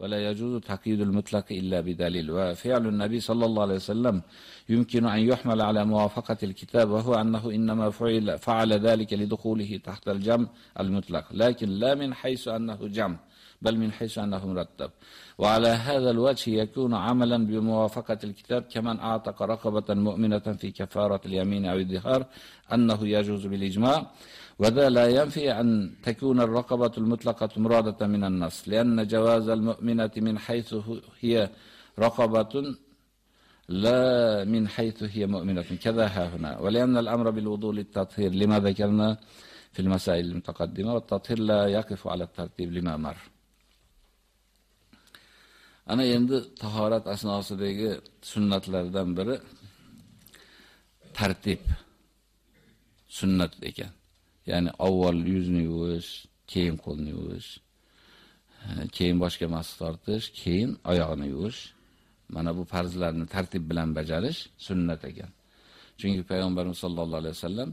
ولا يجوز تقييد المطلق إلا بدليل. وفعل النبي صلى الله عليه وسلم يمكن أن يحمل على موافقة الكتاب وهو أنه إنما فعل, فعل ذلك لدخوله تحت الجمع المطلق. لكن لا من حيث أنه جمع بل من حيث أنه مرتب. وعلى هذا الوجه يكون عملا بموافقة الكتاب كمن أعتق رقبة مؤمنة في كفارة اليمين أو الظهار أنه يجوز بالإجماع. وذا لا ينفي أن تكون الرقبة المطلقة مرادة من النص لأن جواز المؤمنة من حيث هي رقبة لا من حيث هي مؤمنة. كذا هنا. ولأن الأمر بالوضوء للتطهير لما ذكرنا في المسائل المتقدمة والتطهير لا يقف على الترتيب لما مر. Ana endi tahorat asnosidagi sunnatlardan biri tartib sunnat ekan. Ya'ni avval yuzni yuvish, keyin qo'lni yuvish, keyin boshga mas tortish, keyin oyoqni yuvish. Mana bu farzlarni tartib bilan bajarish sunnat ekan. Chunki payg'ambarimiz sollallohu alayhi vasallam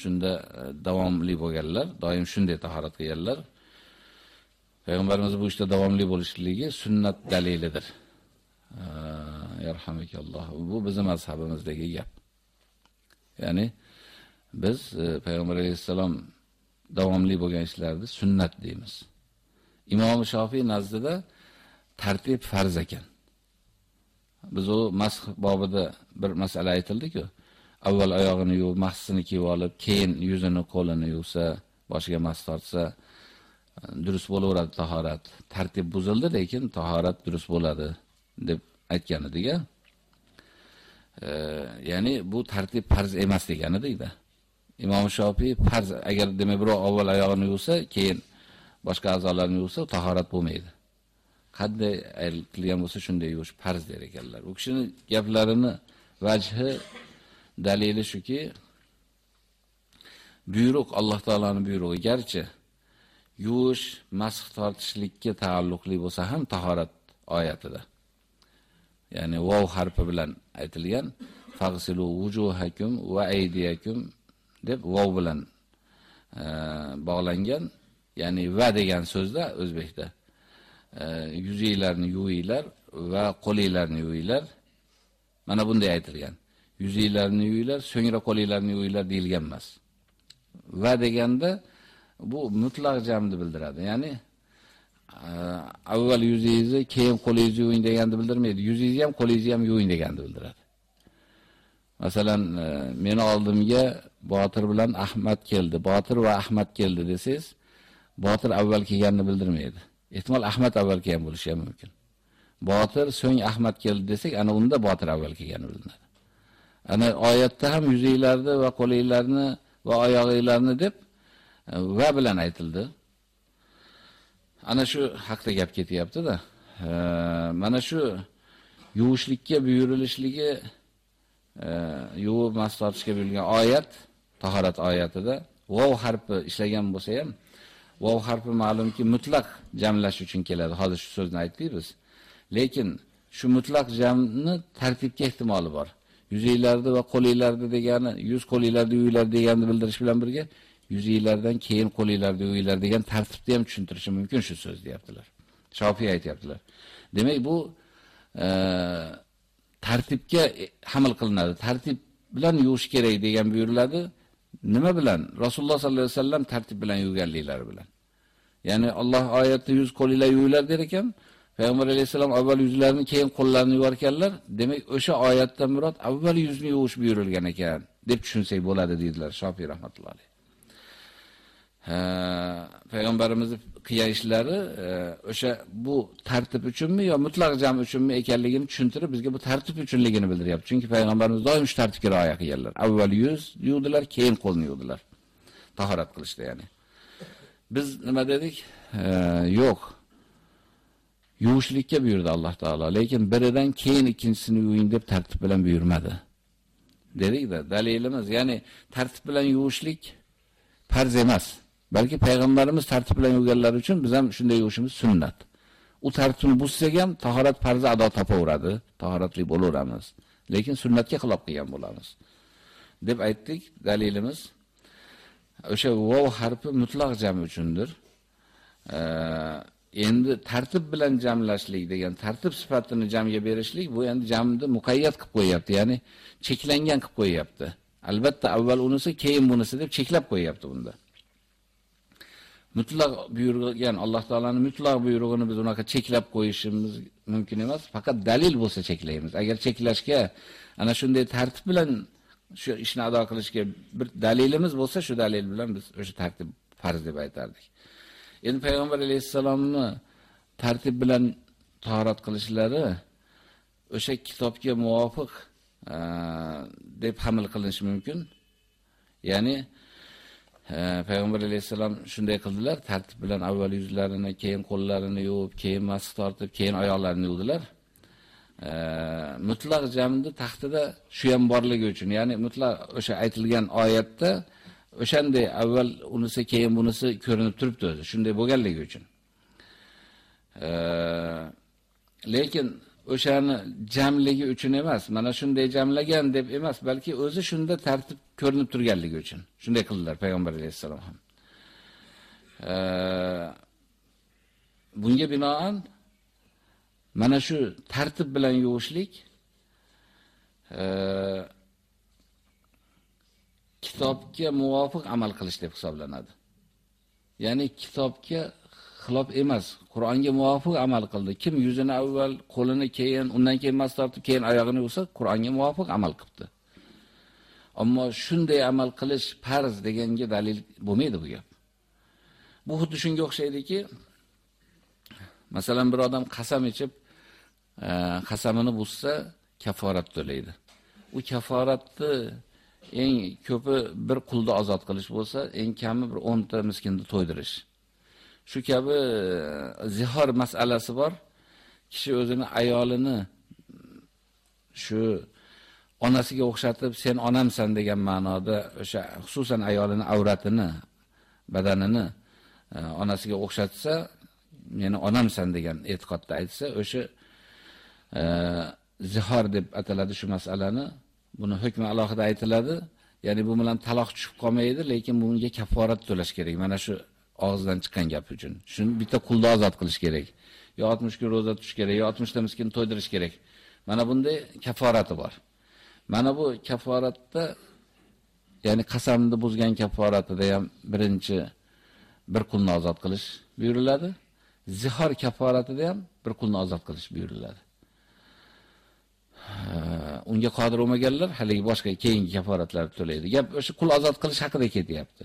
shunda e, davomli bo'lganlar, doim shunday tahorat qilganlar. Payg'ambarimiz bu ishda davomli bo'lishligi sunnat dalilidir. Yarhamakalloh. Bu bizning mazhabimizdagi gap. Ya'ni biz e, payg'ambar alayhisalom davomli bo'lgan ishlarni sunnat deymiz. Imom Shofiy nazdida tartib farz ekan. Biz o masx bobida bir masala aytildi-ku. Avval oyog'ini yuvib, mahsini kiyib olib, keyin yuzini, qo'lini yuvsa, boshiga mas tortsa, durust bo'laveradi tahorat. Tartib buzildi, lekin tahorat durust bo'ladi deb aytgan ediga. E, ya'ni bu tartib farz emas degan edi. Imom Shofiy farz agar demak birov avval oyog'ini yuvsa, keyin boshqa a'zolarini yuvsa, tahorat bo'lmaydi. Qanday aytilgan bo'lsa shunday yuvish farz der ekanlar. U kishining gaplarini vajhi dalili shuki, buyruq Alloh taolaning buyrug'i garchi yuvish, masx tortishlikka taalluqli bo'lsa ham tahorat oyatida. Ya'ni vav harfi bilan aytilgan fagsilu wujuhakum va aydiyakum deb vav bilan e, bog'langan. Ya'ni va degan so'zda o'zbekda e, yuzinglarni yuvinglar va qo'linglarni yuvinglar. Mana bunday aytilgan. Yuzinglarni yuvinglar, so'ngra qo'linglarni yuvinglar deyilgan emas. Va deganda bu mutlaq jamni bildiradi. Ya'ni e, avval yuzingizni, keyin qo'lingizni yuving deganni bildirmaydi. Yuzingizni ham, qo'lingizni ham yuving deganni bildiradi. Masalan, e, meni oldimga Botir bilan Ahmad keldi. Botir va Ahmad keldi desangiz, Botir avval kelganini bildirmaydi. Ehtimol Ahmad avval kelgan bo'lishi ham mumkin. Botir so'ng Ahmad keldi desak, ana unda Botir avval kelgani bilinadi. Ana oyatda ham yuzinglarni va qo'linglarni va oyog'inglarni deb e, va bilan aytildi. Ana shu haqda gap ketyapti-da. E, mana shu yuvishlikka buyurilishligi yuvib mas tortishga buyurilgan oyat, tahorat oyatida vav harfi ishlagan bo'lsa ham, vav harfi ma'lumki mutlaq jamlash uchun keladi. Hozir shu so'zni aytdik biz. Lekin shu mutlaq jamni tartibga ehtimoli bor. Yuzinglarda va qo'linglarda degani, yuz qo'linglarda yuvinglar deganni bildirish bilan birga yuzinglardan keyin qo'linglarda yuvinglar degan tartibni ham tushuntirishi mumkin shu so'z deyaptilar. Shofiy aytayaptilar. Demak bu e, tartibga e, hamil qilinadi. Tartib bilan yuvish kerak degan buyuriladi. Nima bilan? Rasululloh sollallohu alayhi vasallam tartib bilan yuvganliklari bilan. Ya'ni Alloh oyatda yuz qo'linglar yuvinglar der ekan, Payg'ambar alayhisalom avval yuzlarini, keyin qo'llarini yuvarkanlar. Demak, o'sha oyatdan murod avval yuzni yuvish buyurilgan ekan deb tushunsak bo'ladi dedilar Shofiy rahmatullohi qilgan ishlari e, o'sha bu tartib uchunmi yo mutlaq jam uchunmi ekanligini tushuntirib bizga bu tartib uchunligini bildiryapti. Chunki payg'ambarimiz doim shu tartibga rioya qilganlar. Avval yuz yuvdilar, keyin qo'lni yuvdilar. Tahorat qilishda ya'ni. Biz nima dedik? Yo'q. Yuvishlikka buyurdi Alloh taolo, lekin biridan keyin ikkinchisini yuving deb tartib bilan buyurmadi. Dedik-da, dalilimiz, ya'ni tartib bilan yuvishlik farz emas. Balki payg'ambarimiz tartib bilan yurganlar uchun biz ham shunday yurishimiz sunnat. U tartibni buzsak ham tahorat farzi ado topaveradi, tahoratli bo'laveramiz. Lekin sunnatga xilof qilgan bo'lamiz. deb aytdik, dalilimiz o'sha vav harfi mutlaq jam uchundir. endi tartib bilan jamlashlik degan tartib sifatini jamga berishlik bu endi jamni muqayyat qilib qo'yapti, ya'ni cheklangan qilib qo'yapti. Albatta avval unisi, keyin bunisi deb cheklab qo'yapti bunda. Mutlaq buyurgan Alloh taolaning mutlaq buyrug'ini biz unaqa cheklab qo'yishimiz mumkin emas, faqat dalil bo'lsa cheklaymiz. Agar cheklashga ana shunday tartib bilan shu ishni ado qilishga bir dalilimiz bo'lsa, shu dalil bilan biz o'sha tartib farz deb aytardik. Endi payg'ambar alayhisalomni tartib bilan tahorat qilishlari o'sha kitobga muvofiq deb hamil qilinishi mumkin. Ya'ni payg'ambar alayhisalom shunday qildilar, tartib bilan avval yuzlarini, keyin qo'llarini yuvib, keyin masx tortib, keyin oyoqlarini yuvdilar. mutlaq jamni taxtida shu ham borligi uchun, ya'ni mutlaq o'sha aytilgan oyatda o'shanday avval unisi keyin bunisi ko'rinib turibdi o'zi, shunday bo'lganligi uchun. lekin o'shani jamligi uchun emas, mana shunday jamlagan deb emas, balki o'zi shunda tartib ko'rinib turganligi uchun. Shunday qildilar payg'ambar alayhisalom ham. bunga binoan mana shu tartib bilan yuvishlik kitobga muvofiq amal qilish deb hisoblanadi. Ya'ni kitobga xilof emas, Qur'onga muvofiq amal qildi. Kim yuzini avval, qo'lini keyin, undan keyin mas tortib, keyin oyog'ini yuvsa, Qur'onga muvofiq amal qildi. Ammo shunday amal qilish farz deganga dalil bo'lmaydi bu gap. Bu xuddi shunga o'xshaydiki, masalan bir odam qasam ichib, e, qasamini buzsa, kaforat to'laydi. U kaforatni eng ko'pi bir qulni ozod qilish bo'lsa, eng kami bir 10 ta miskinni to'ydirish. Shu kabi e, zihor masalasi bor. Kishi o'zini ayolini shu onasiga o'xshatib, sen onamsan degan ma'noda o'sha xususan ayolini avratini, badanini e, onasiga o'xshatsa, meni onamsan degan e'tiqodda aytsa, o'sha e, zihor deb ataladi shu masalani. Buni hukmi alohida aytiladi. Ya'ni bu bilan taloq tushib qolmaydi, lekin bunga kaforat to'lash kerak. Mana shu og'zidan chiqqan gap uchun. Shuni bitta qulni ozod qilish kerak. Yo 60 kun roza tutish kerak, yo 60 ta miskin to'ydirish kerak. Mana bunday kaforati bor. Mana bu kaforatda ya'ni qasamni buzgan kaforatida ham birinchi bir qulni ozod qilish buyuriladi. Zihor kaforatida ham bir qulni ozod qilish buyuriladi. unga qodir bo'lmaganlar haligi boshqa keyingi kaforatlarni to'laydi. Gap o'sha qul ozod qilish haqida ketyapti.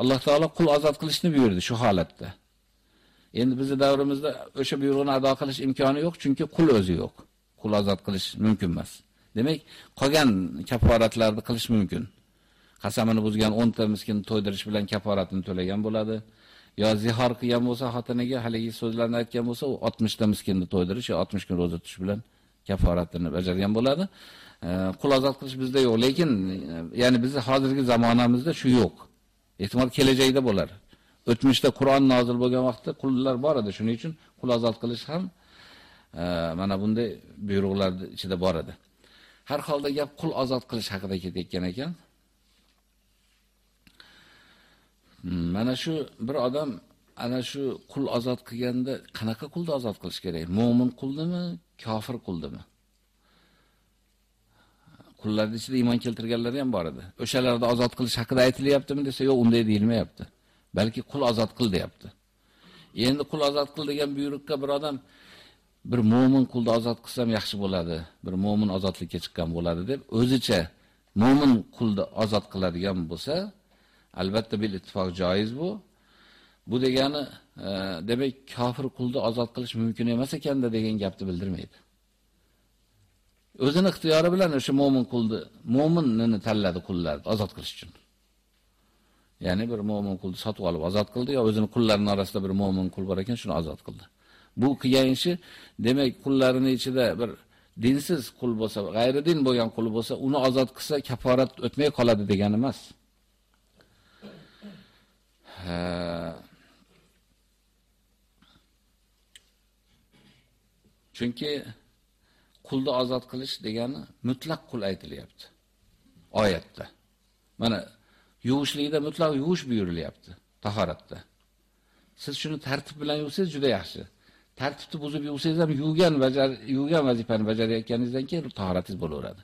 Alloh taolo qul ozod qilishni buyurdi shu holatda. Endi bizning davrimizda o'sha buyruqni ado qilish imkoni yo'q, chunki qul o'zi yo'q. Qul ozod qilish mumkin emas. Demak, qolgan kaforatlarni qilish mumkin. Qasamini buzgan 10 ta miskin to'ydirish bilan kaforatini to'lagan bo'ladi. Yo zihor qilgan bo'lsa xotiniga haligi so'zlarni aytgan bo'lsa, u 60 ta miskinni to'ydirish yo 60 kun roza tutish bilan kaforatini bajargan bo'ladi. Qul ozod qilish bizda yo'q, lekin e, ya'ni bizning hozirgi zamonamizda shu yo'q. Ehtimol kelajakda bo'lar. O'tmishda Qur'on nozil bo'lgan vaqtda qullar bor edi, shuning uchun qul ozod qilish ham e, mana bunday buyruqlar ichida bor edi. Har holda gap qul ozod qilish haqida ketayotgan ekan. Hmm, mana shu bir odam ana shu qul ozod qilganda qanaqa qulni ozod qilish kerak? Mo'min quldimi, kofir quldimi? qullarning ichida iymon keltirganlar ham bor edi. O'shalarni ozod qilish haqida aytilyaptimi desa, yo'q, unday deyilmayapti. Balki qul ozod qil deyapti. Endi qul ozod qil degan buyruqqa bir odam bir mo'min qulni ozod qilsam yaxshi bo'ladi, bir mo'min ozodlikka chiqqan bo'ladi deb o'zicha mo'min qulni ozod qiladigan bo'lsa, albatta bil ittifoq joiz bu. Bu degani, e, demak, kofir qulni ozod qilish mumkin emas ekanda degan gapni bildirmaydi. o'zini ixtiyori bilan o'sha mo'min qulni, mo'minni tanladi qullarni ozod qilish uchun. Ya'ni bir mo'min qulni sotib olib ozod qildi yo o'zini qullarining orasida bir mo'min qul bor ekan, shuni ozod qildi. Bu qilgan ishi demak qullarining ichida bir dinsiz qul bo'lsa, g'ayri din bo'lgan qul bo'lsa, uni ozod qilsa kaforat o'tmay qoladi degani emas. Chunki qulni ozod qilish degani mutlaq qul aytilyapti. Oyatda. Mana yuvishlikda mutlaq yuvish buyurilyapti tahoratda. Siz shuni tartib bilan yuvsangiz juda yaxshi. Tartibni buzib yuvsangiz ham yuvgan bajar yuvgan vazifani bajarayotganingizdan keyin tahoratingiz bo'laveradi.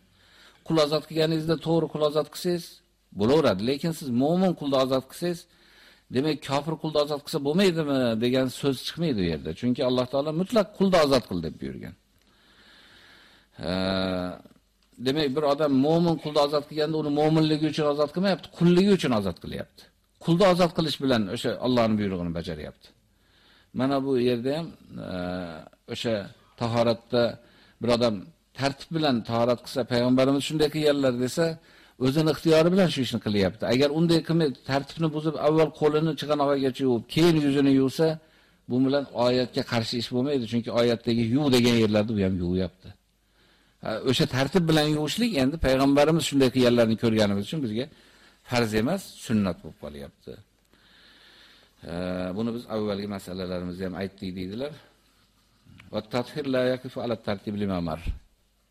Qul ozod qilganingizda to'g'ri qul ozod qilsangiz bo'laveradi, lekin siz mo'min qulni ozod qilsangiz, demak kofir qulni ozod qilsa bo'lmaydimi degan so'z chiqmaydi u yerda. Chunki Alloh taolo mutlaq qulni ozod qil deb buyurgan. demak bir odam mo'min qulni ozod qilganda uni mo'minligi uchun ozod qilmayapti, qulligi uchun ozod qilyapti. Qulni ozod qilish bilan o'sha Allohning buyrug'ini bajaryapti. Mana bu yerda ham e, o'sha tahoratda bir odam tartib bilan tahorat qilsa, payg'ambarimiz shunday qilganlar desa, o'zini ixtiyori bilan shu ishni qilyapti. Agar unday qilmay tartibni buzib, avval qo'lini chig'anog'igacha yuvib, keyin yuzini yuvsa, bu bilan oyatga qarshi ish bo'lmaydi, chunki oyatdagi yuv degan yerlarda u ham yuvyapti. o'sha tartib bilan yuvishlik endi payg'ambarimiz shunday qilganlarini ko'rganimiz uchun bizga farz emas, sunnat bo'lib qolyapti. Buni biz avvalgi masalalarimizda ham aytdik deydilar. Va tathir la yaqifu ala tartib limamar.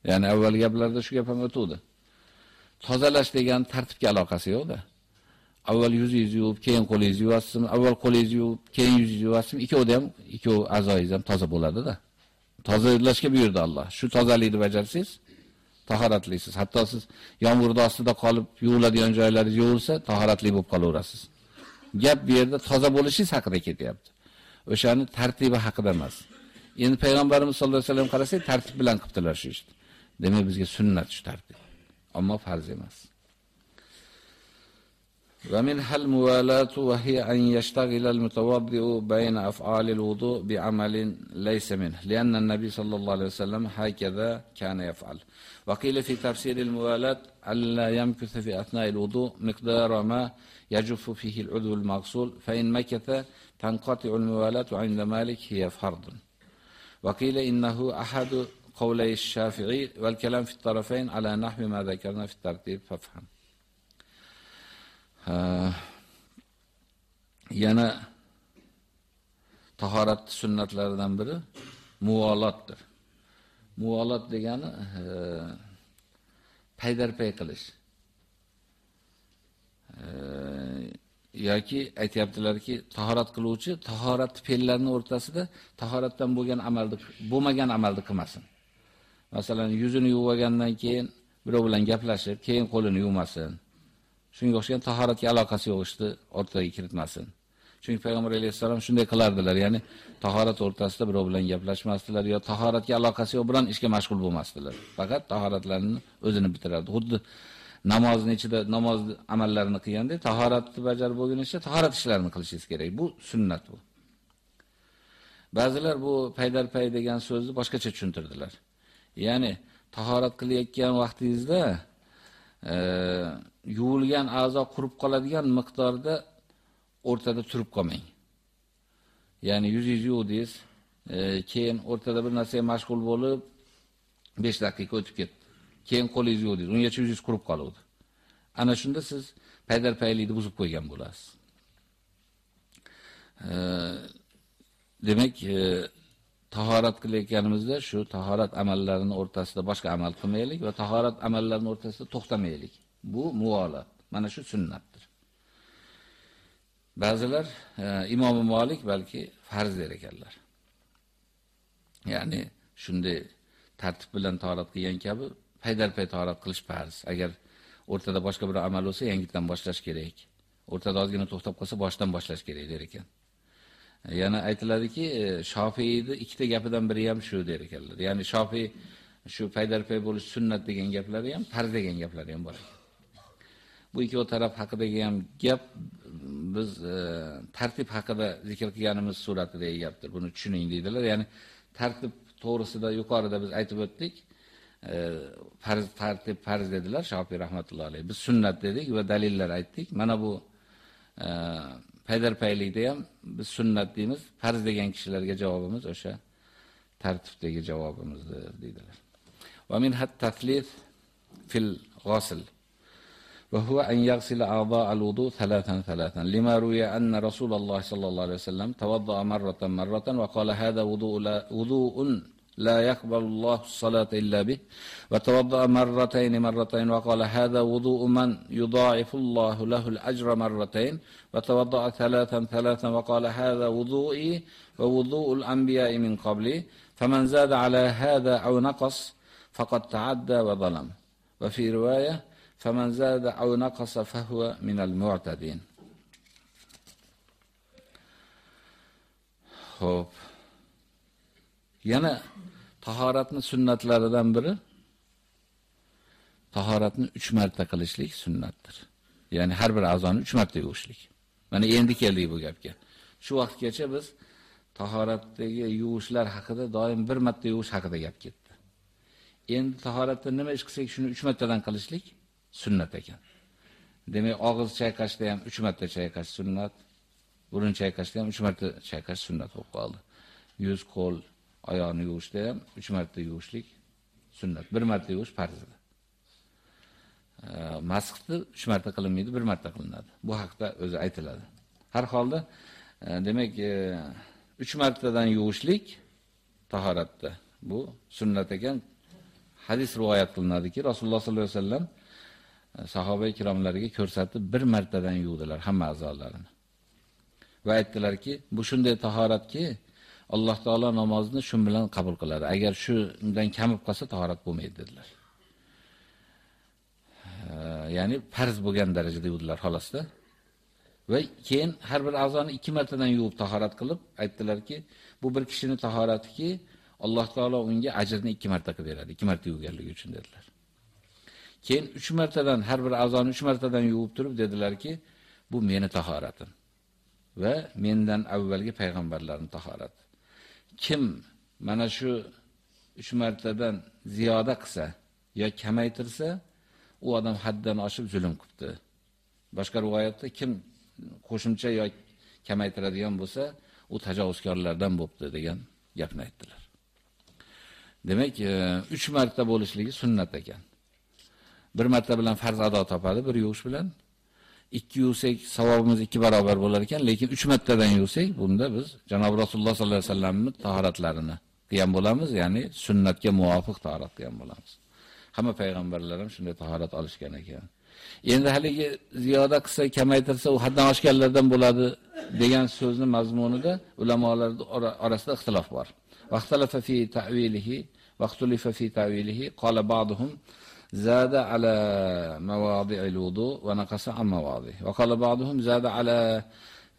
Ya'ni avvalgi gaplarda shu gap ham o'tdi. Tozalash degan tartibga aloqasi yo'q-da. Avval yuzingizni yuvib, keyin qo'lingizni yuvasizmi? Avval qo'lingizni yuvib, keyin yuzingizni yuvasizmi? Ikkovida ham, ikkov a'zoingiz ham toza bo'ladi-da. tozalashga buyurdi Alloh. Shu tozalikni bajarsangiz, tahoratlisiz. Hatto siz yomg'irda ostida qolib yuviladigan joylaringiz yuvilsa, tahoratli bo'lib qolaverasiz. Gap bu yerda toza bo'lishingiz haqida ketyapti. O'shani tartibi haqida emas. Endi payg'ambarimiz sollallohu alayhi vasallam qarasak, tartib bilan qildilar shu ishni. Demak, bizga sunnat shu tartib. Ammo farz emas. ومنها الموالاة وهي أن يشتغل المتوضئ بين أفعال الوضوء بعمل ليس منه لأن النبي صلى الله عليه وسلم هكذا كان يفعل وقيل في تفسير الموالاة ألا يمكث في أثناء الوضوء مقدار ما يجف فيه العضو المغسول فإن مكث تنقطع الموالاة عند مالك هي فرض وقيل إنه أحد قولي الشافعي والكلام في الطرفين على نحو ما ذكرنا في الترتيب فافهم yana tahorat sunnatlaridan biri muvolotdir. Muvolot degani paydarpay qilish. Yoki aytayaptilarki, tahorat qiluvchi tahorat fe'llarining o'rtasida tahoratdan bo'lgan amalni, bo'lmagan amalni qilmasin. Masalan, yuzini yuvgandan keyin birov bilan gaplashib, keyin qo'lini yuvmasin. Shunga o'xshagan tahoratga aloqasi yo'q ishni o'rtaga kiritmasin. Chunki payg'ambar alayhisalom shunday qilardilar, ya'ni tahorat o'rtasida birov bilan gaplashmasdilar yo tahoratga aloqasi yo'q bilan ishga mashg'ul bo'lmasdilar. Faqat tahoratlarini o'zini bitirardi. Xuddi namozni ichida namoz amallarini qilganda tahoratni bajarib bo'lgunicha tahorat ishlarini qilishingiz kerak. Bu sunnat bu. Ba'zilar bu paydarpay degan so'zni boshqacha tushuntirdilar. Ya'ni tahorat qilayotgan vaqtingizda e, yuvilgan a'zo qurib qoladigan miqdorda o'rtada turib qolmang. Ya'ni yuzingizni yuvdingiz, e, keyin o'rtada bir narsaga mashg'ul bo'lib 5 daqiqa o'tib ketdi. Keyin qo'lingizni yuvdingiz, ungacha yuzingiz qurib qoladi. Ana shunda siz paydarpaylikni buzib qo'ygan bo'lasiz. E, demak, e, tahorat qilayotganimizda shu tahorat amallarini o'rtasida boshqa amal qilmaylik va tahorat amallarini o'rtasida to'xtamaylik. Bu muvolat. Mana shu sunnatdir. Ba'zilar e, Imom Malik balki farz der ekanlar. Ya'ni shunday tartib bilan tahorat qilgan kabi paydalpay tahorat qilish farz. Agar o'rtada boshqa bir amal bo'lsa, yangitdan boshlash kerak. O'rtada ozgina to'xtab qolsa, boshdan boshlash kerak der ekan. E, yana aytiladiki, e, Shofiyning ikkita gapidan biri ham shu der ekanlar. Ya'ni Shofiy shu paydalpay bo'lish sunnat degan gaplari ham, farz degan gaplari ham bor ekan. Bu ikki taraf haqidagi ham gap biz e, tartib haqida zikr qilganimiz suratida gapdir. Buni tushuning deydilar. Ya'ni tartib to'g'risida yuqorida biz aytib o'tdik. E, farz tartib farz dedilar Shofiy rahmatullohi alayhi. Biz sunnat dedik va dalillar aytdik. Mana bu e, paydarpaylikda ham biz sunnat deymiz. Farz degan kishilarga javobimiz o'sha tartibdagi javobimizdir deydilar. Va min hat tatlif fil ghusl وهو أن يغسل أعضاء الوضوء ثلاثا ثلاثا لما روي أن رسول الله صلى الله عليه وسلم توضأ مرة مرة وقال هذا وضوء لا, وضوء لا يقبل الله الصلاة إلا به. وتوضأ مرتين مرتين وقال هذا وضوء من يضاعف الله له الأجر مرتين. وتوضأ ثلاثا ثلاثا وقال هذا وضوئي ووضوء الأنبياء من قبلي. فمن زاد على هذا أو نقص فقد تعدى وظلم. وفي رواية فمن زاد أو نقص فهو من المعتدين. Xo'p. Yana tahoratni sunnatlaridan biri tahoratni 3 marta qilishlik sunnatdir. Ya'ni har bir a'zoni 3 marta yuvishlik. Mana endi keldik bu gapga. Shu vaqtgacha biz tahoratdagi yuvishlar haqida doim bir marta yuvish haqida gap ketdi. Endi tahoratda nima ish qilsak, shuni 3 martadan qilishlik sunnat ekan. Demak, og'iz chayqashda ham 3 marta chayqash sunnat, burun chayqashda ham 3 marta chayqash sunnat bo'lib qoldi. Yuz, qo'l, oyoqni yuvishda ham 3 marta yuvishlik sunnat. 1 marta yuvish farz edi. Masxni 3 marta qilinmaydi, 1 marta qilinadi. Bu haqda o'zi aytiladi. Har holda e, demak e, 3 martadan yuvishlik tahoratda bu sunnat ekan. Hadis rivoyat qilinadiki, Rasululloh sollallohu alayhi vasallam e, sahoba ikromlariga ko'rsatib bir martadan yuvdilar hamma a'zolarini. Va aytdilarki, bu shunday tahoratki, Alloh taolo namozni shu bilan qabul qiladi. Agar shundan kamib qolsa tahorat bo'lmaydi dedilar. Ya'ni farz bo'lgan darajada yuvdilar xolosda. Va keyin har bir a'zoni 2 martadan yuvib tahorat qilib aytdilarki, bu bir kishining tahoratiki, Alloh taolo unga ajrni 2 marta qilib beradi. 2 marta yuvganligi uchun dedilar. Keyin 3 martadan har bir a'zoni 3 martadan yuvib turib dedilarki, bu meni tahoratim va mendan avvalgi payg'ambarlarning tahorati. Kim mana shu 3 martadan ziyoda qilsa yo kamaytirsa, u odam haddan oshib zulm qildi. Boshqa rivoyatda kim qo'shimcha yo kamaytiradigan bo'lsa, u tajovuzkorlardan bo'pti degan gapni aytdilar. Demak, e, 3 marta bo'lishligi sunnat ekan. Bir marta bilan farz ado topadi, bir yuvish bilan. Ikki yuvsak savobimiz ikki barobar bo'lar ekan, lekin 3 martadan yuvsak, bunda biz janob Rasululloh sollallohu alayhi vasallamning tahoratlarini qilgan bo'lamiz, ya'ni sunnatga muvofiq tahorat qilgan bo'lamiz. Hamma payg'ambarlar ham shunday tahorat olishgan ekan. Endi haligi ziyoda qilsa, kamaytirsa, u haddan oshganlardan bo'ladi degan so'zni mazmunida ulamolar orasida ixtilof bor. Vaqtalafa fi ta'wilihi, vaqtulifa fi ta'wilihi, qala ba'duhum زاد على مواضع الوضوء ونقص عن مواضع وقال بعضهم زاد على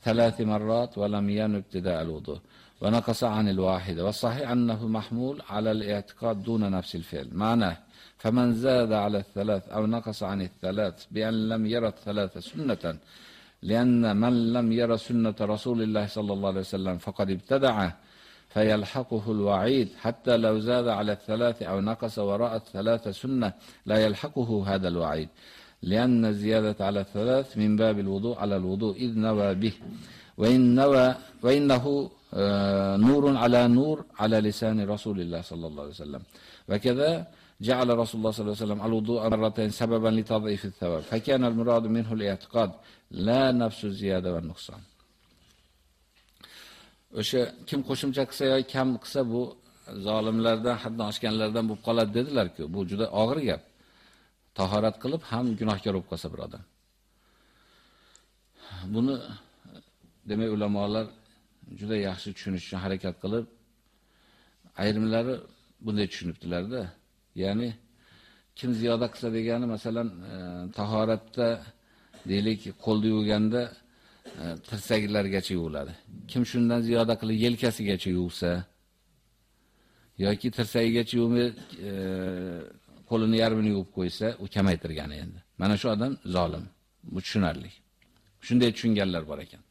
ثلاث مرات ولم ين ابتداء الوضوء ونقص عن الواحدة والصحيح أنه محمول على الاعتقاد دون نفس الفعل. معناه فمن زاد على الثلاث أو نقص عن الثلاث بأن لم يرى الثلاث سنة لأن من لم يرى سنة رسول الله صلى الله عليه وسلم فقد ابتدعه فيلحقه الوعيد. حتى لو زاد على الثلاث أو نقص وراء الثلاث سنة لا يلحقه هذا الوعيد. لأن الزيادة على الثلاث من باب الوضوء على الوضوء إذ نوى به. وإن نوى وإنه نور على نور على لسان رسول الله صلى الله عليه وسلم. وكذا جعل رسول الله صلى الله عليه وسلم الوضوء مرتين سببا لتضعيف الثواب. فكان المراد منه الاعتقاد لا نفس الزيادة والنقصان. O'sha kim qo'shimcha qilsa yoki kam qilsa bu zolimlardan, haddan oshganlardan bo'lib qoladi dedilar-ku. Bu juda og'ir gap. Tahorat qilib ham gunohkor bo'lib qolsa bir odam. Buni demak ulamolar juda yaxshi tushunish uchun harakat qilib ayrimlari bunday tushunibdilar-da. Ya'ni kim ziyoda qilsa degani masalan e, tahoratda deylik qo'lni yuvganda Э, tirsaklargacha yuviladi. Kim shundan ziyoda qilib yelkasigacha yuvsa yoki tirsagigacha yuvmay e, qo'lini yarmini yuvib qo'ysa, u kamaytirgani endi. Mana shu odam zolim. Bu tushunarli. Shunday tushunganlar bor ekan.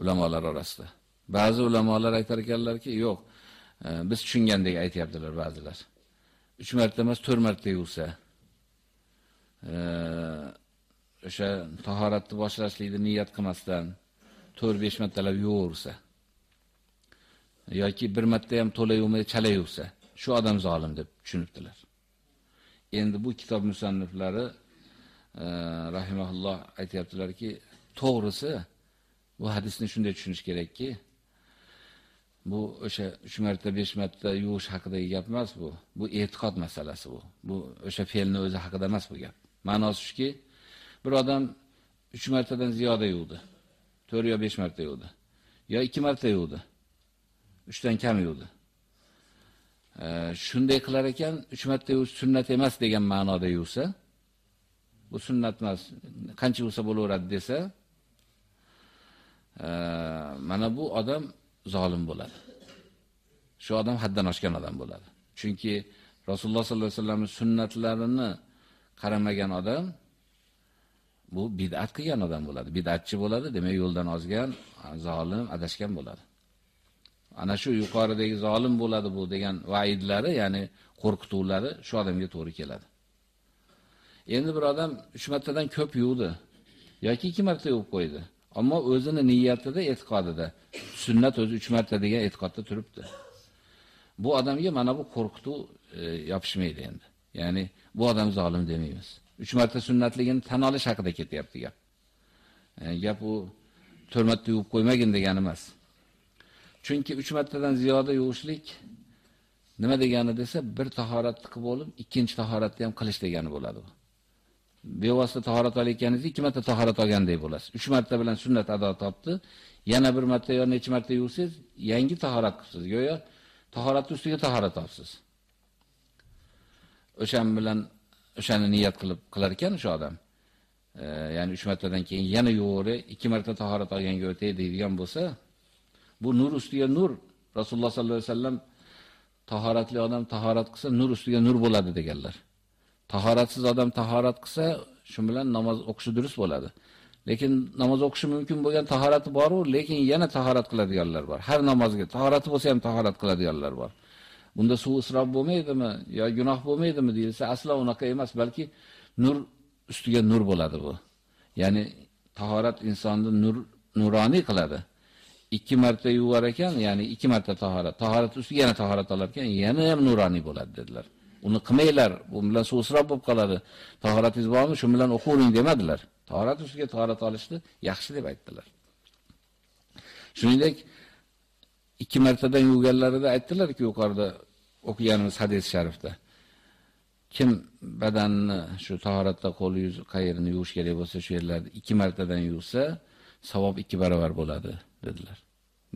Ulamolar orasida. Ba'zi ulamolar aytar ekanlarki, yo'q, e, biz tushungandek aytayaptilar ba'zilar. 3 marta emas, 4 marta yuvsa, e, o'sha tahoratni boshlashlikni niyat qilmasdan 4-5 martalab yuvursa yoki bir marta ham to'la yuvmay chala yuvsa, shu odam zolim deb tushunibdilar. Endi bu kitob musanniflari e, rahimahulloh aytayaptilarki, to'g'risi bu hadisni shunday tushunish kerakki, bu o'sha 3 marta 5 marta yuvish haqidagi gap emas bu. Bu e'tiqod masalasi bu. Bu o'sha fe'lni o'zi haqida emas bu gap. Ma'nosi shuki, bir odam 3 martadan ziyoda yuvdi. 4 yo 5 marta yuvdi. Yo 2 marta yuvdi. 3 dan kam yuvdi. shunday qilar ekan, 3 marta yuvish sunnat emas degan ma'noda yuvsa, bu sunnat emas, qancha yuvsa bo'laveradi desa, mana bu odam zolim bo'ladi. Shu odam haddan oshgan odam bo'ladi. Chunki Rasululloh sollallohu alayhi vasallamning sunnatlarini qaramagan odam bu bid'at qilgan odam bo'ladi. Bid'atchi bo'ladi, demak yo'ldan ozgan, zolim, adashgan bo'ladi. ana shu yuqoridagi zolim bo'ladi bu degan vaidlari, ya'ni qo'rqituvlari shu odamga to'g'ri keladi. Endi bir odam 3 martadan ko'p yuvdi yoki 2 marta yuvib qo'ydi. Ammo o'zini niyatida, e'tiqodida sunnat o'zi 3 marta degan e'tiqodda turibdi. Bu odamga mana bu qo'rqituv e, yopishmaydi endi. Ya'ni bu odam zolim demaymiz. 3 marta sunnatligini tan olish haqida ketyapti gap. E, yani gap u 4 marta yuvib qo'ymagin degani emas. Chunki 3 martadan ziyoda yuvishlik nima degani desa, bir tahoratni qilib olib, ikkinchi tahoratni ham qilish degani bo'ladi bu. Bevosita tahorat olayotganingiz 2 marta tahorat olgandek bo'lasiz. 3 marta bilan sunnat ado topdi. Yana bir marta yo necha marta yuvsiz, yangi tahorat qilsiz. Go'yo tahoratni ustiga tahorat olsiz. O'shan bilan o'shani niyat qilib qilar ekan o'sha odam. E, ya'ni 3 martadan keyin yana yuvori, 2 marta tahorat olganga o'tay deydigan bo'lsa, Bu nur ustiga nur. Rasululloh sallallohu alayhi vasallam tahoratli odam tahorat qilsa nur ustiga nur bo'ladi deganlar. Tahoratsiz odam tahorat qilsa, shu bilan namoz o'qishi durust bo'ladi. Lekin namoz o'qishi mumkin bo'lgan tahorati bor-u, lekin yana tahorat qiladiganlar bor. Har namozga tahorati bo'lsa ham tahorat qiladiganlar bor. Bunda suv isrof bo'lmaydimi yo gunoh bo'lmaydimi deyilsa, aslo unaqa emas, balki nur ustiga nur bo'ladi bu. Ya'ni tahorat insonni nur nuroniy qiladi. ikki marta yuvar ekan, ya'ni ikki marta tahorat. Tahorat ustiga yana tahorat olar ekan, yana ham nuroniy bo'ladi dedilar. Uni qilmanglar, bu bilan suv isrof bo'lib qoladi. Tahoratingiz bormi? Shu bilan o'qing demadilar. Tahorat ustiga tahorat olishni yaxshi deb aytdilar. Shuningdek, ikki martadan yuvganlarida aytdilar-ki, yuqorida o'qiganimiz hadis sharifda. Kim badanni shu tahoratda qo'l yuz qayerini yuvish kerak bo'lsa, shu yerlarni ikki martadan yuvsa, savob ikki barobar bo'ladi dedilar.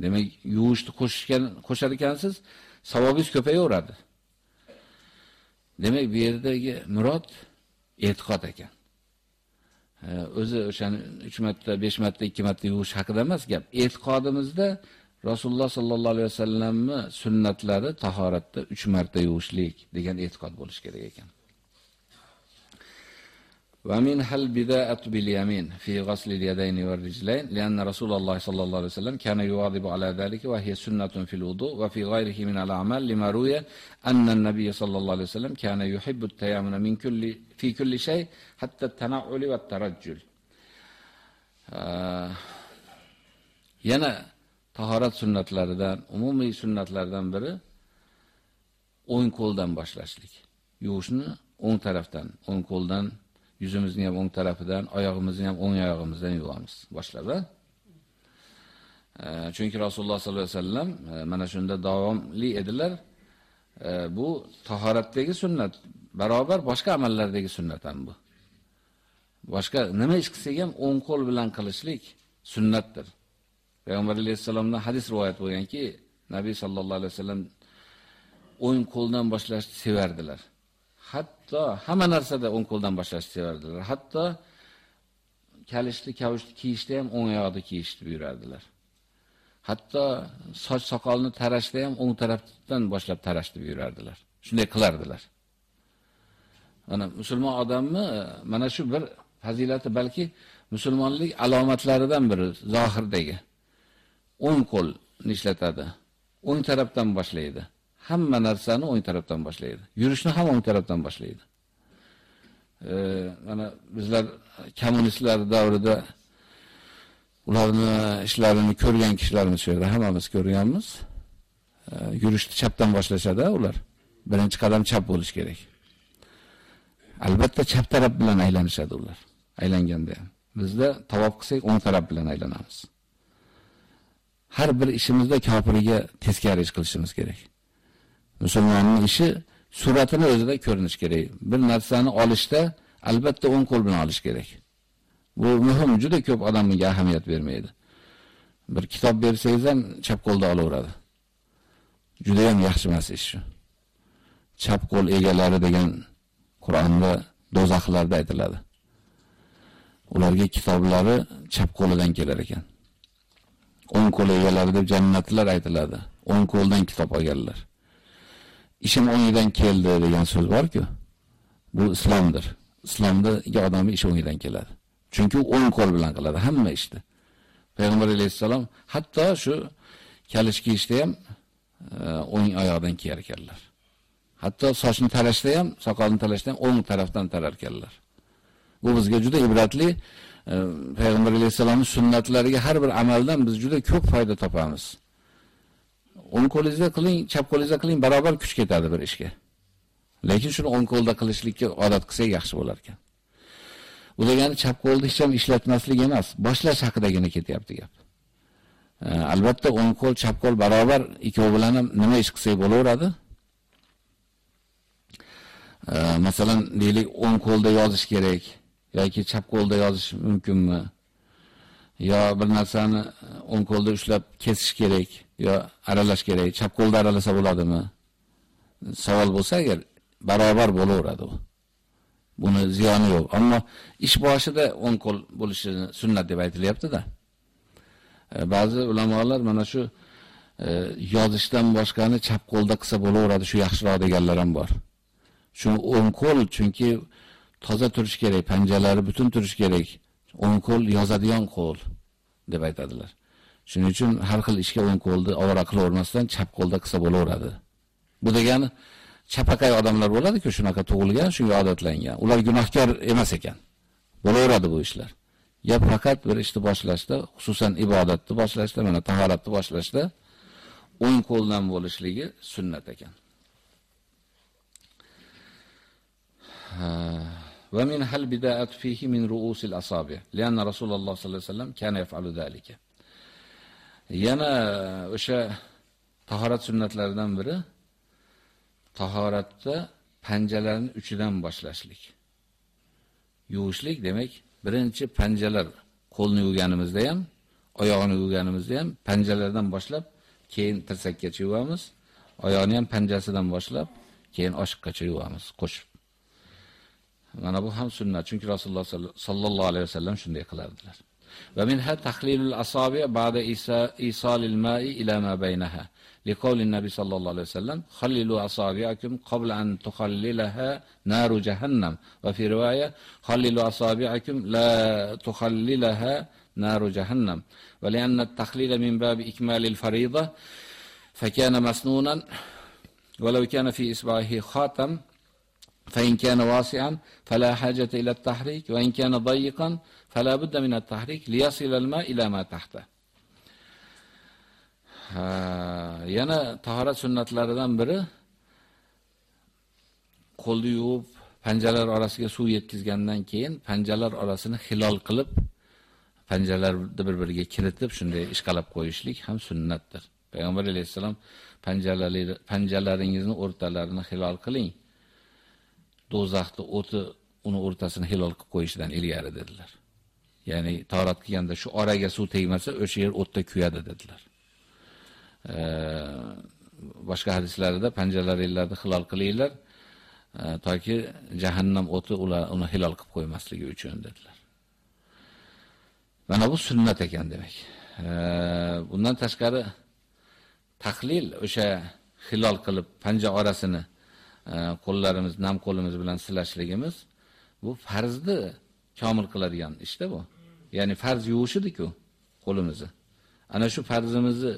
Demak, yuvishni qo'shishgan qo'shar ekansiz, savobingiz ko'payaveradi. Demak, bu yerdagi murod e'tiqod ekan. O'zi o'shani 3 marta, 5 marta, 2 marta yuvish haqida emas gap. E'tiqodimizda Rasululloh sallallohu alayhi vasallamni sunnatlari tahoratda 3 marta yuvishlik degan e'tiqod bo'lish kerak ekan. ومنها البداءة باليمين في غسل اليدين والرجلين لأن رسول الله صلى الله عليه وسلم كان يواظب على ذلك وهي سنة في الوضوء وفي غيره من الأعمال لما روي أن النبي صلى الله عليه وسلم كان يحب التيامن من كل في كل شيء حتى التنعل والترجل آه yana tahorat sunnatlaridan, umumiy sunnatlardan biri o'ng qo'ldan boshlashlik. Yuvishni o'ng tarafdan, o'ng qo'ldan yuzimizni ham o'ng tarafidan, oyog'imizni ham o'ng oyog'imizdan yuvamiz. Boshlab, Chunki Rasululloh sollallohu alayhi vasallam e, mana shunda davomli edilar. E, bu tahoratdagi sunnat, barobar boshqa amallardagi sunnat ham bu. Boshqa nima ish qilsak ham o'ng qo'l bilan qilishlik sunnatdir. Payg'ambar alayhisalomdan hadis rivoyat bo'lganki, Nabiy sallallohu alayhi vasallam o'ng qo'ldan boshlashni sevardilar. Hatto hamma narsada o'ng qo'ldan boshlashni sevardilar. Hatto kalishni, kavushni kiyishda ham o'ng oyoqda kiyishni buyurardilar. Hatto soch soqolni tarashda ham o'ng tarafdan boshlab tarashni buyurardilar. Shunday qilardilar. Mana musulmon odamni mana shu bir fazilati balki musulmonlik alomatlaridan biri zohirdagi. O'ng qo'l ishlatadi. O'ng tarafdan boshlaydi. hamma narsani o'ng tarafdan boshlaydi. Yurishni ham o'ng tarafdan boshlaydi. E, mana bizlar kommunistlar davrida ularni ishlarini ko'rgan kishilarimiz shu yerda hammamiz ko'rganmiz. E, yurishni chapdan boshlashadi ular. Birinchi qadam chap bo'lish kerak. Albatta chap taraf bilan aylanishadi ular. Aylanganda ham. Bizda tavob qilsak o'ng taraf bilan aylanamiz. Har bir ishimizda kofirga teskari ish qilishimiz kerak. Musulmonning ishi suratini o'zida ko'rinish kerak. Bir narsani olishda albatta o'ng qo'l bilan olish kerak. Bu muhim, juda ko'p odam bunga ahamiyat bermaydi. Bir kitob bersangiz ham chap qo'lda olaveradi. Juda ham yaxshi emas ish shu. Chap qo'l egalari degan Qur'onda do'zaxlarda aytiladi. Ularga kitoblari chap qo'lidan kelar ekan. O'ng qo'l egalari deb jannatlar aytiladi. O'ng qo'ldan kitob olganlar. Ishim o'ngidan keldi degan so'z bor-ku. Bu islomdir. Islomda odamning ishi o'ngidan keladi. Chunki o'ng qo'l bilan qiladi hamma ishni. Payg'ambar alayhisalom hatto shu kalish kiyishda ham e, o'ng oyoqdan kiyar ekanlar. Hatto sochni tarashda ham, soqolni tarashda ham o'ng tarafdan tarar ekanlar. Bu bizga juda ibratli Payg'ambar alayhisalomning sunnatlariga har bir amaldan biz juda ko'p foyda topamiz. O'ng qo'lingizda qiling, chap qo'lingizda qiling, barobar kuch ketadi bir ishga. Lekin shuni o'ng qo'lda qilishlikka odat qilsak yaxshi bo'lar ekan. Bu degani chap qo'lni hech ham ishlatmaslik emas, boshlash haqidagina ketyapti gap. Albatta o'ng qo'l, chap qo'l barobar ikkovi bilan ham nima ish qilsak bo'laveradi. Masalan, deylik, o'ng qo'lda yozish kerak yoki chap qo'lda yozish mumkinmi? Yo bir narsani e, o'ng qo'lda ushlab kesish kerak, yo aralash kerak, chap qo'lda aralasa bo'ladimi? Savol bo'lsa agar barobar bo'laveradi u. Buni ziyoni yo'q. Ammo ish boshida o'ng qo'l bo'lishi sunnat deb aytilyapti-da. E, ba'zi ulamolar mana shu e, yozishdan boshqani chap qo'lda qilsa bo'laveradi, shu yaxshiroq deganlar ham bor. Shu o'ng qo'l chunki toza turish kerak, panjalari butun turish kerak. O'ng qo'l yozadigan qo'l deb aytadilar. Shuning uchun har xil ishga o'ng qo'lni ovora qilavermasdan chap qo'lda qilsa bo'laveradi. Bu degani chapaqay odamlar bo'ladi-ku, shunaqa tug'ilgan, shunga odatlangan. Ular gunohkor emas ekan. Bo'laveradi bu ishlar. Ya faqat bir ishni boshlashda, xususan ibodatni boshlashda, mana tahoratni boshlashda o'ng qo'ldan bo'lishligi sunnat ekan. Ha. Va min hal bida'at fihi min لأن رسول lianna Rasululloh sallallohu alayhi وسلم kana yaf'alu zalika. Yana o'sha tahorat sunnatlaridan biri tahoratda panjalarni uchidan boshlashlik. Yuvishlik demak, birinchi panjalar qo'lni yuvganimizda ham, oyog'ini yuvganimizda ham panjalardan boshlab, keyin tirsakkacha yuvamiz, oyoqni ham panjasidan boshlab, keyin oshiqqacha yuvamiz, qo'shib. Mana bu ham sunnat. Chunki Rasululloh sallallohu alayhi vasallam shunday qilardilar. Va minha tahlilul asabi ba'da isalil ma'i ila ma baynaha. Liqawli nabiy sallallohu alayhi vasallam khallilu asabi'akum qabla an tukhallilaha naru jahannam. Va fi riwaya khallilu asabi'akum la tukhallilaha naru jahannam. Va li anna tahlila min babi ikmalil fariida فكان مسنونا ولو كان في إصبعه خاتم فإن كان واسعا فلا حاجة إلى التحريك وإن كان ضيقا فلا بد من التحريك ليصل الماء إلى ما تحته yana tahorat sunnatlaridan biri qo'lni yuvib, panjalar orasiga suv yetkizgandan keyin panjalar orasini hilol qilib, panjalarni bir-biriga kiritib, shunday ishqalab qo'yishlik ham sunnatdir. Payg'ambar alayhisalom panjalaringizni o'rtalarini hilol qiling. Do'zaxni o'ti uni o'rtasini hilol qilib qo'yishdan ilgari dedilar. Ya'ni tahorat qilganda shu oraga suv tegmasa, o'sha yer o'tda kuyadi dedilar. boshqa hadislarida panjalaringlarni hilol qilinglar e, toki jahannam o'ti ular uni hilol qilib qo'ymasligi uchun dedilar. Mana bu sunnat ekan demak. Bundan tashqari tahlil o'sha hilol qilib panja orasini e, E, qo'llarimiz, nam qo'limiz bilan silashligimiz bu farzni komil qiladigan ishda bu. Ya'ni farz yuvishidik-ku qo'limizni. Ana shu farzimizni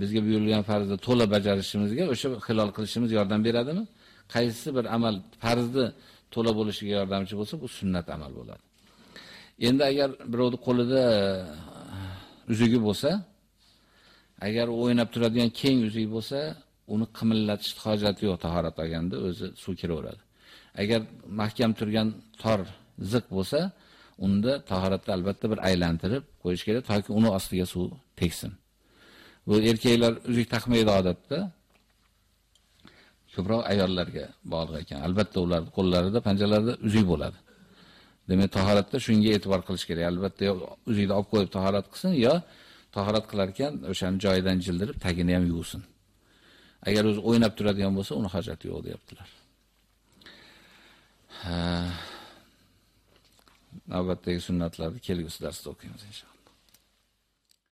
bizga buyurilgan farzni to'la bajarishimizga o'sha hilol qilishimiz yordam beradimi? Qaysi bir amal farzni to'la bo'lishiga yordamchi bo'lsa, bu sunnat amal bo'ladi. Endi agar birovning qo'lida e, uzugi bo'lsa, agar o'ynab turadigan keng uzuk bo'lsa, uni qimillatish hojati yo'q tahorat olganda o'zi suv kiraveradi. Agar mahkam turgan tor ziq bo'lsa, unda tahoratni albatta bir aylantirib qo'yish kerak, toki uni ostiga suv teksin. Bu erkaklar uzuk taqmaydi odatda. Ko'proq ayollarga bog'liq ekan. Albatta ular qo'llarida, panjalarida uzuk bo'ladi. Demak, tahoratda shunga e'tibor qilish kerak. Albatta uzukni olib qo'yib tahorat qilsin yo tahorat qilar ekan o'shani joyidan jildirib tagini ham yuvsin. Agar o'zi o'ynab turadigan bo'lsa, uni hajati yo'q deyaptilar. Navbatdagi sunnatlarni kelgusi darsda o'qiymiz inshaalloh.